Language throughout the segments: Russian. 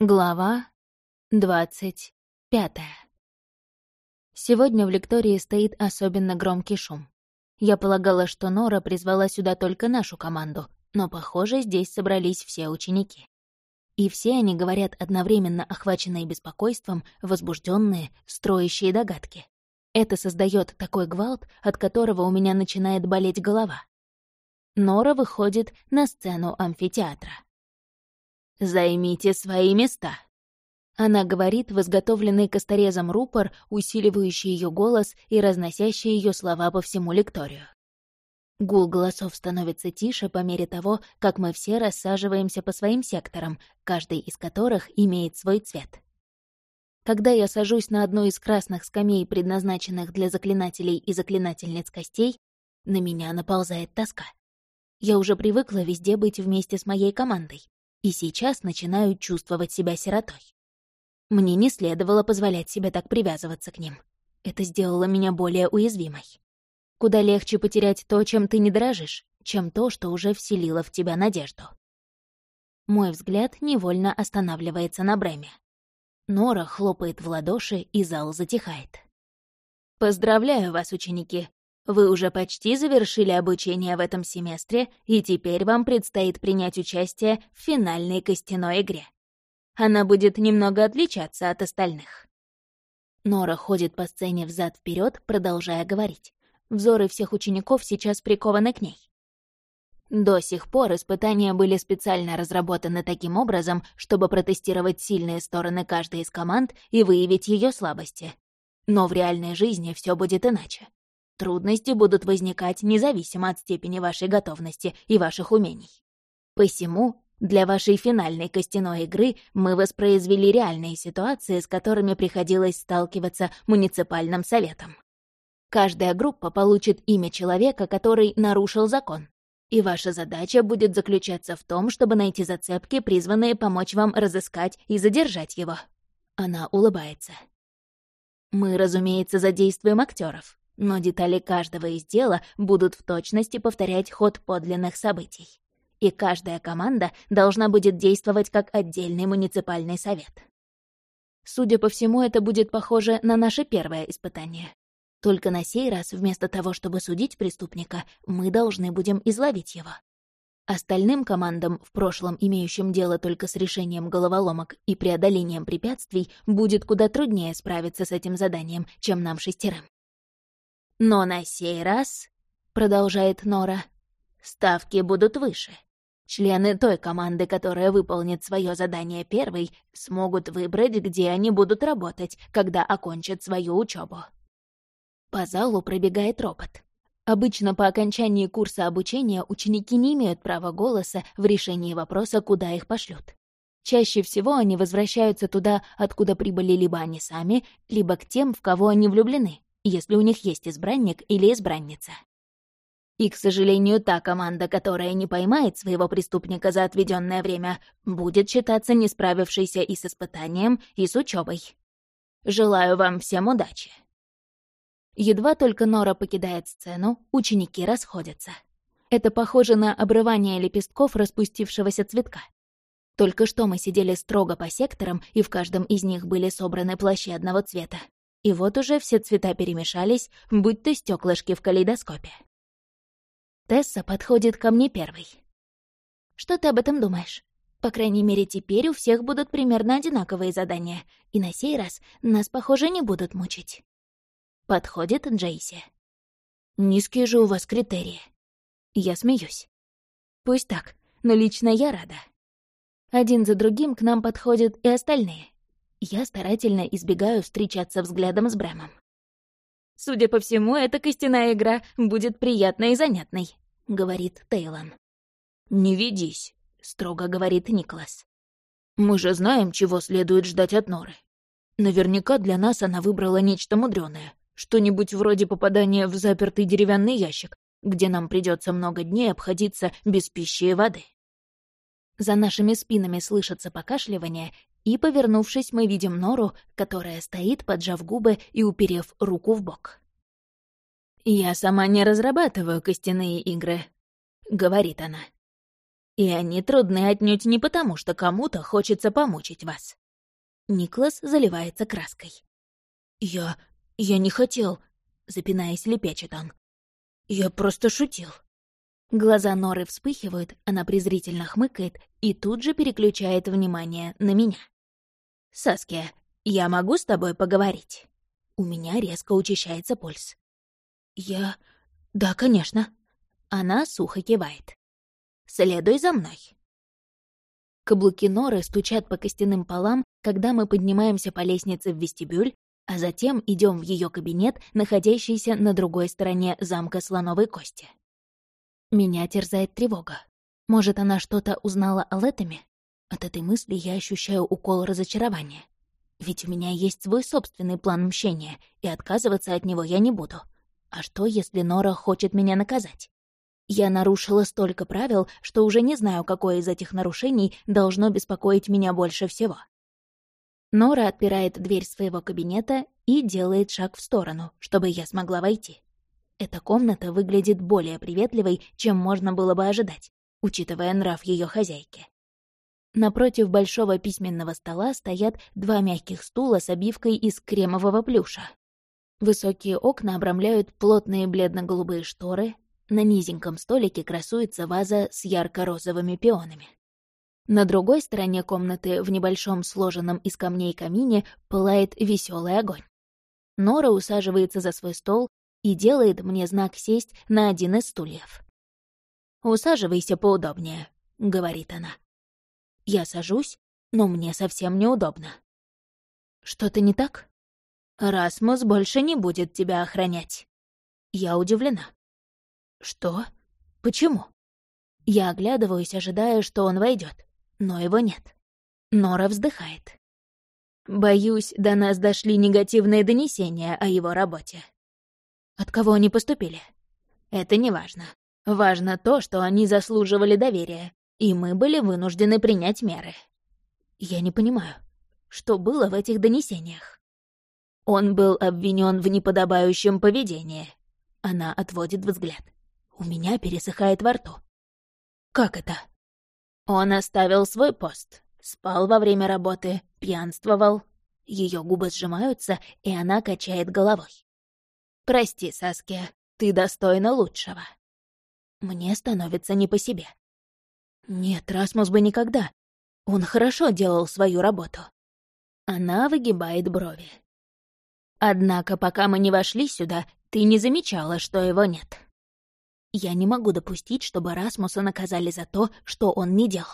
Глава двадцать пятая. Сегодня в лектории стоит особенно громкий шум. Я полагала, что Нора призвала сюда только нашу команду, но, похоже, здесь собрались все ученики. И все они говорят одновременно охваченные беспокойством, возбужденные, строящие догадки. Это создает такой гвалт, от которого у меня начинает болеть голова. Нора выходит на сцену амфитеатра. «Займите свои места!» Она говорит в изготовленный косторезом рупор, усиливающий ее голос и разносящий ее слова по всему лекторию. Гул голосов становится тише по мере того, как мы все рассаживаемся по своим секторам, каждый из которых имеет свой цвет. Когда я сажусь на одну из красных скамей, предназначенных для заклинателей и заклинательниц костей, на меня наползает тоска. Я уже привыкла везде быть вместе с моей командой и сейчас начинаю чувствовать себя сиротой. Мне не следовало позволять себе так привязываться к ним. Это сделало меня более уязвимой. Куда легче потерять то, чем ты не дорожишь, чем то, что уже вселило в тебя надежду. Мой взгляд невольно останавливается на Брэме. Нора хлопает в ладоши, и зал затихает. «Поздравляю вас, ученики! Вы уже почти завершили обучение в этом семестре, и теперь вам предстоит принять участие в финальной костяной игре. Она будет немного отличаться от остальных. Нора ходит по сцене взад вперед, продолжая говорить. Взоры всех учеников сейчас прикованы к ней. До сих пор испытания были специально разработаны таким образом, чтобы протестировать сильные стороны каждой из команд и выявить ее слабости. Но в реальной жизни все будет иначе. Трудности будут возникать независимо от степени вашей готовности и ваших умений. Посему для вашей финальной костяной игры мы воспроизвели реальные ситуации, с которыми приходилось сталкиваться муниципальным советом. Каждая группа получит имя человека, который нарушил закон. И ваша задача будет заключаться в том, чтобы найти зацепки, призванные помочь вам разыскать и задержать его. Она улыбается. Мы, разумеется, задействуем актеров но детали каждого из дела будут в точности повторять ход подлинных событий. И каждая команда должна будет действовать как отдельный муниципальный совет. Судя по всему, это будет похоже на наше первое испытание. Только на сей раз, вместо того, чтобы судить преступника, мы должны будем изловить его. Остальным командам, в прошлом имеющим дело только с решением головоломок и преодолением препятствий, будет куда труднее справиться с этим заданием, чем нам шестерым. Но на сей раз, продолжает Нора, ставки будут выше. Члены той команды, которая выполнит свое задание первой, смогут выбрать, где они будут работать, когда окончат свою учебу. По залу пробегает робот. Обычно по окончании курса обучения ученики не имеют права голоса в решении вопроса, куда их пошлют. Чаще всего они возвращаются туда, откуда прибыли либо они сами, либо к тем, в кого они влюблены если у них есть избранник или избранница. И, к сожалению, та команда, которая не поймает своего преступника за отведенное время, будет считаться не справившейся и с испытанием, и с учебой. Желаю вам всем удачи. Едва только Нора покидает сцену, ученики расходятся. Это похоже на обрывание лепестков распустившегося цветка. Только что мы сидели строго по секторам, и в каждом из них были собраны плащи одного цвета. И вот уже все цвета перемешались, будь то стеклышки в калейдоскопе. Тесса подходит ко мне первой. «Что ты об этом думаешь? По крайней мере, теперь у всех будут примерно одинаковые задания, и на сей раз нас, похоже, не будут мучить». Подходит Джейси. «Низкие же у вас критерии». Я смеюсь. «Пусть так, но лично я рада». Один за другим к нам подходят и остальные. Я старательно избегаю встречаться взглядом с Брэмом. «Судя по всему, эта костяная игра будет приятной и занятной», — говорит Тейлон. «Не ведись», — строго говорит Николас. «Мы же знаем, чего следует ждать от Норы. Наверняка для нас она выбрала нечто мудреное, что-нибудь вроде попадания в запертый деревянный ящик, где нам придется много дней обходиться без пищи и воды». За нашими спинами слышится покашливание, и, повернувшись, мы видим Нору, которая стоит, поджав губы и уперев руку в бок. «Я сама не разрабатываю костяные игры», — говорит она. И они трудны отнюдь не потому, что кому-то хочется помучить вас. Никлас заливается краской. «Я... я не хотел...» — запинаясь, лепечет он. «Я просто шутил». Глаза Норы вспыхивают, она презрительно хмыкает и тут же переключает внимание на меня. «Саския, я могу с тобой поговорить?» У меня резко учащается пульс. «Я... да, конечно». Она сухо кивает. «Следуй за мной». Каблуки Норы стучат по костяным полам, когда мы поднимаемся по лестнице в вестибюль, а затем идем в ее кабинет, находящийся на другой стороне замка Слоновой Кости. Меня терзает тревога. Может, она что-то узнала о Летами? От этой мысли я ощущаю укол разочарования. Ведь у меня есть свой собственный план мщения, и отказываться от него я не буду. А что, если Нора хочет меня наказать? Я нарушила столько правил, что уже не знаю, какое из этих нарушений должно беспокоить меня больше всего. Нора отпирает дверь своего кабинета и делает шаг в сторону, чтобы я смогла войти. Эта комната выглядит более приветливой, чем можно было бы ожидать, учитывая нрав ее хозяйки. Напротив большого письменного стола стоят два мягких стула с обивкой из кремового плюша. Высокие окна обрамляют плотные бледно-голубые шторы, на низеньком столике красуется ваза с ярко-розовыми пионами. На другой стороне комнаты, в небольшом сложенном из камней камине, пылает веселый огонь. Нора усаживается за свой стол и делает мне знак сесть на один из стульев. «Усаживайся поудобнее», — говорит она. Я сажусь, но мне совсем неудобно. Что-то не так? Расмус больше не будет тебя охранять. Я удивлена. Что? Почему? Я оглядываюсь, ожидая, что он войдет, но его нет. Нора вздыхает. Боюсь, до нас дошли негативные донесения о его работе. От кого они поступили? Это не важно. Важно то, что они заслуживали доверия, и мы были вынуждены принять меры. Я не понимаю, что было в этих донесениях. Он был обвинен в неподобающем поведении. Она отводит взгляд. У меня пересыхает во рту. Как это? Он оставил свой пост, спал во время работы, пьянствовал. Ее губы сжимаются, и она качает головой. «Прости, Саския, ты достойна лучшего». Мне становится не по себе. Нет, Расмус бы никогда. Он хорошо делал свою работу. Она выгибает брови. Однако, пока мы не вошли сюда, ты не замечала, что его нет. Я не могу допустить, чтобы Расмуса наказали за то, что он не делал.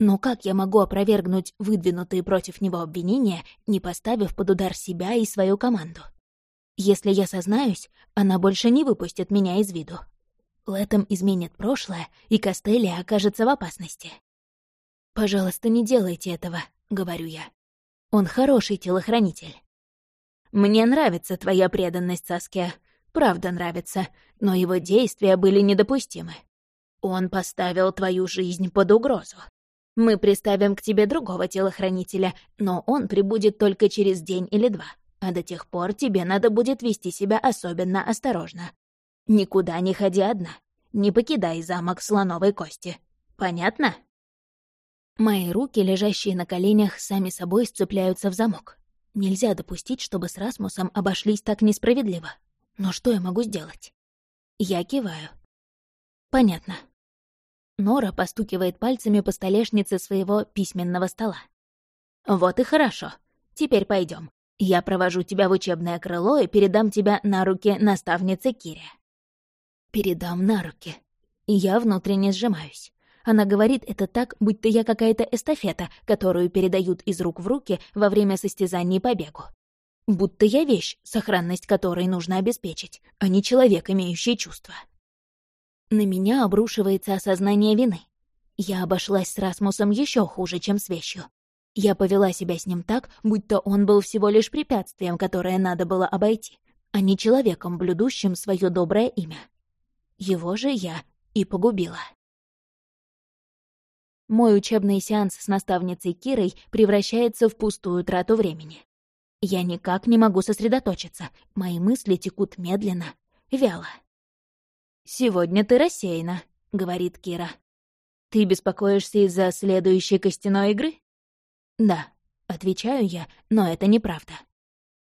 Но как я могу опровергнуть выдвинутые против него обвинения, не поставив под удар себя и свою команду? Если я сознаюсь, она больше не выпустит меня из виду. Летом изменит прошлое, и Костелия окажется в опасности. «Пожалуйста, не делайте этого», — говорю я. «Он хороший телохранитель». «Мне нравится твоя преданность, Саския. Правда нравится, но его действия были недопустимы. Он поставил твою жизнь под угрозу. Мы приставим к тебе другого телохранителя, но он прибудет только через день или два, а до тех пор тебе надо будет вести себя особенно осторожно. Никуда не ходи одна. Не покидай замок слоновой кости. Понятно? Мои руки, лежащие на коленях, сами собой сцепляются в замок. Нельзя допустить, чтобы с Расмусом обошлись так несправедливо. Но что я могу сделать? Я киваю. Понятно. Нора постукивает пальцами по столешнице своего письменного стола. Вот и хорошо. Теперь пойдем. Я провожу тебя в учебное крыло и передам тебя на руки наставнице Кире передам на руки. И я внутренне сжимаюсь. Она говорит это так, будто я какая-то эстафета, которую передают из рук в руки во время состязаний по бегу. Будто я вещь, сохранность которой нужно обеспечить, а не человек, имеющий чувства. На меня обрушивается осознание вины. Я обошлась с Расмусом еще хуже, чем с вещью. Я повела себя с ним так, будто он был всего лишь препятствием, которое надо было обойти, а не человеком, блюдущим свое доброе имя. Его же я и погубила. Мой учебный сеанс с наставницей Кирой превращается в пустую трату времени. Я никак не могу сосредоточиться, мои мысли текут медленно, вяло. «Сегодня ты рассеяна», — говорит Кира. «Ты беспокоишься из-за следующей костяной игры?» «Да», — отвечаю я, но это неправда.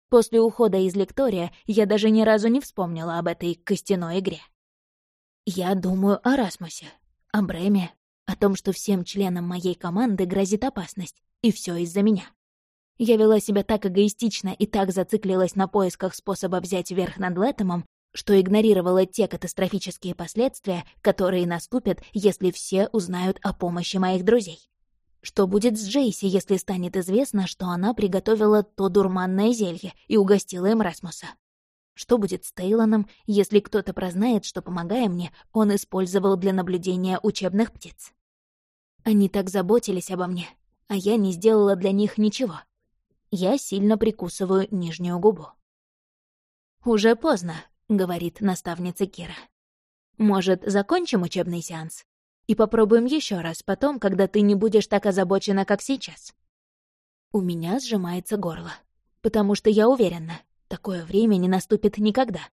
После ухода из лектория я даже ни разу не вспомнила об этой костяной игре. Я думаю о Расмусе, о Бреме, о том, что всем членам моей команды грозит опасность, и все из-за меня. Я вела себя так эгоистично и так зациклилась на поисках способа взять верх над Лэтомом, что игнорировала те катастрофические последствия, которые наступят, если все узнают о помощи моих друзей. Что будет с Джейси, если станет известно, что она приготовила то дурманное зелье и угостила им Расмуса? Что будет с Тейлоном, если кто-то прознает, что, помогая мне, он использовал для наблюдения учебных птиц? Они так заботились обо мне, а я не сделала для них ничего. Я сильно прикусываю нижнюю губу. «Уже поздно», — говорит наставница Кира. «Может, закончим учебный сеанс? И попробуем еще раз потом, когда ты не будешь так озабочена, как сейчас?» У меня сжимается горло, потому что я уверена, такое время не наступит никогда,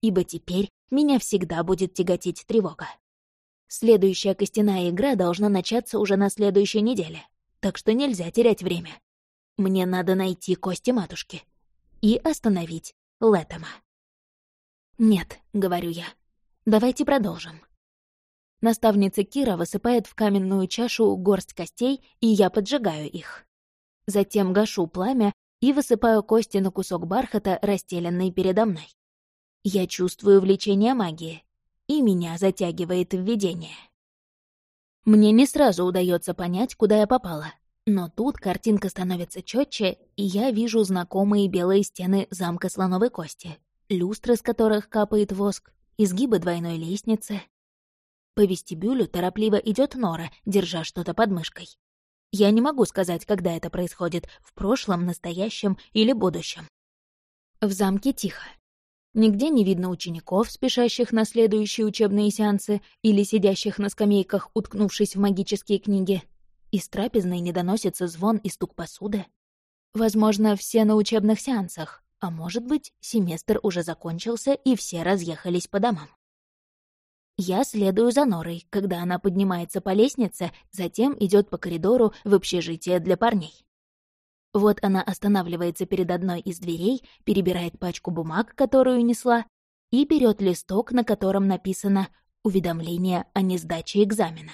ибо теперь меня всегда будет тяготить тревога. Следующая костяная игра должна начаться уже на следующей неделе, так что нельзя терять время. Мне надо найти кости матушки и остановить Летома. «Нет», — говорю я. «Давайте продолжим». Наставница Кира высыпает в каменную чашу горсть костей, и я поджигаю их. Затем гашу пламя и высыпаю кости на кусок бархата, расстеленный передо мной. Я чувствую влечение магии, и меня затягивает в видение. Мне не сразу удается понять, куда я попала, но тут картинка становится четче, и я вижу знакомые белые стены замка слоновой кости, люстры, с которых капает воск, изгибы двойной лестницы. По вестибюлю торопливо идет Нора, держа что-то под мышкой. Я не могу сказать, когда это происходит, в прошлом, настоящем или будущем. В замке тихо. Нигде не видно учеников, спешащих на следующие учебные сеансы или сидящих на скамейках, уткнувшись в магические книги. Из трапезной не доносится звон и стук посуды. Возможно, все на учебных сеансах. А может быть, семестр уже закончился, и все разъехались по домам. Я следую за Норой, когда она поднимается по лестнице, затем идет по коридору в общежитие для парней. Вот она останавливается перед одной из дверей, перебирает пачку бумаг, которую несла, и берет листок, на котором написано «Уведомление о несдаче экзамена».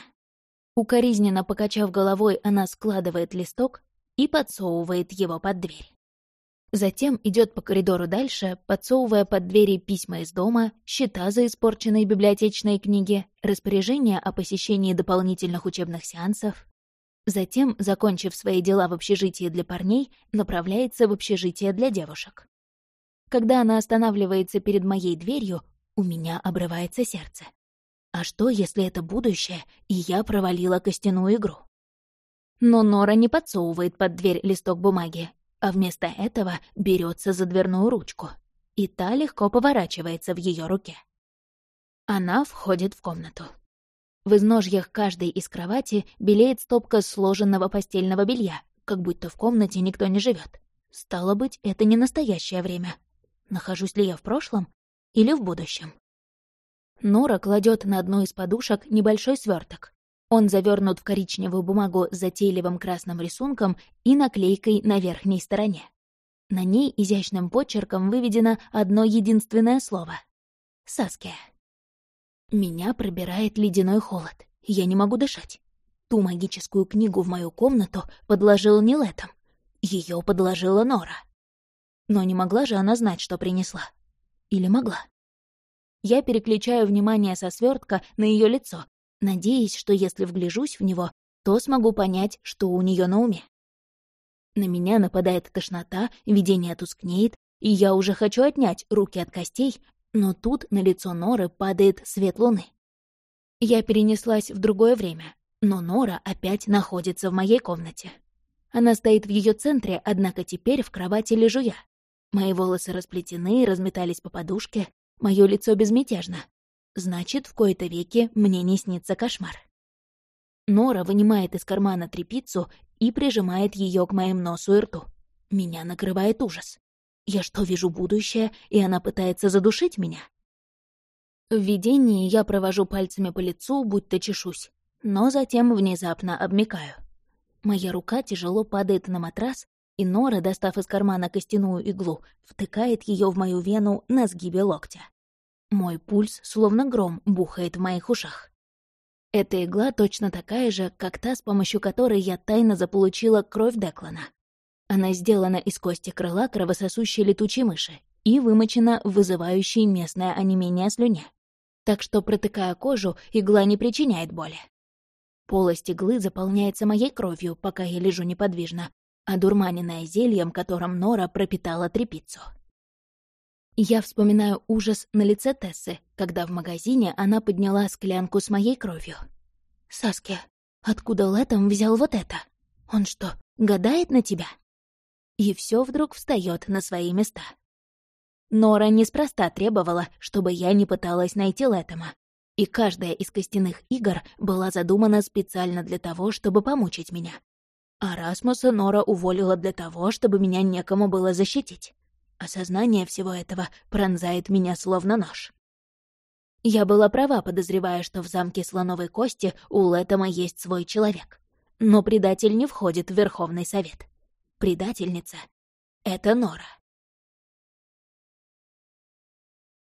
Укоризненно покачав головой, она складывает листок и подсовывает его под дверь. Затем идет по коридору дальше, подсовывая под двери письма из дома, счета за испорченные библиотечные книги, распоряжения о посещении дополнительных учебных сеансов. Затем, закончив свои дела в общежитии для парней, направляется в общежитие для девушек. Когда она останавливается перед моей дверью, у меня обрывается сердце. А что, если это будущее, и я провалила костяную игру? Но Нора не подсовывает под дверь листок бумаги, а вместо этого берется за дверную ручку, и та легко поворачивается в ее руке. Она входит в комнату. В изножьях каждой из кровати белеет стопка сложенного постельного белья, как будто в комнате никто не живет. Стало быть, это не настоящее время. Нахожусь ли я в прошлом или в будущем? Нора кладет на одну из подушек небольшой сверток, он завернут в коричневую бумагу с затейливым красным рисунком и наклейкой на верхней стороне. На ней изящным почерком выведено одно единственное слово — «Саския». Меня пробирает ледяной холод. Я не могу дышать. Ту магическую книгу в мою комнату подложил не Летом. Ее подложила Нора. Но не могла же она знать, что принесла. Или могла? Я переключаю внимание со свертка на ее лицо надеясь, что если вгляжусь в него, то смогу понять, что у нее на уме. На меня нападает тошнота, видение тускнеет, и я уже хочу отнять руки от костей, но тут на лицо Норы падает свет луны. Я перенеслась в другое время, но Нора опять находится в моей комнате. Она стоит в ее центре, однако теперь в кровати лежу я. Мои волосы расплетены и разметались по подушке, мое лицо безмятежно, Значит, в кои-то веки мне не снится кошмар. Нора вынимает из кармана трепицу и прижимает ее к моим носу и рту. Меня накрывает ужас. Я что, вижу будущее, и она пытается задушить меня? В видении я провожу пальцами по лицу, будто чешусь. но затем внезапно обмикаю. Моя рука тяжело падает на матрас, и Нора, достав из кармана костяную иглу, втыкает ее в мою вену на сгибе локтя. Мой пульс, словно гром, бухает в моих ушах. Эта игла точно такая же, как та, с помощью которой я тайно заполучила кровь Деклана. Она сделана из кости крыла кровососущей летучей мыши и вымочена вызывающей местное онемение слюне. Так что, протыкая кожу, игла не причиняет боли. Полость иглы заполняется моей кровью, пока я лежу неподвижно, одурманенная зельем, которым Нора пропитала трепицу. Я вспоминаю ужас на лице Тессы, когда в магазине она подняла склянку с моей кровью. «Саски, откуда Лэтом взял вот это? Он что, гадает на тебя?» И все вдруг встает на свои места. Нора неспроста требовала, чтобы я не пыталась найти Лэтома. И каждая из костяных игр была задумана специально для того, чтобы помучить меня. А Расмуса Нора уволила для того, чтобы меня некому было защитить. Осознание всего этого пронзает меня словно нож. Я была права, подозревая, что в замке Слоновой Кости у Лэттема есть свой человек. Но предатель не входит в Верховный Совет. Предательница — это Нора.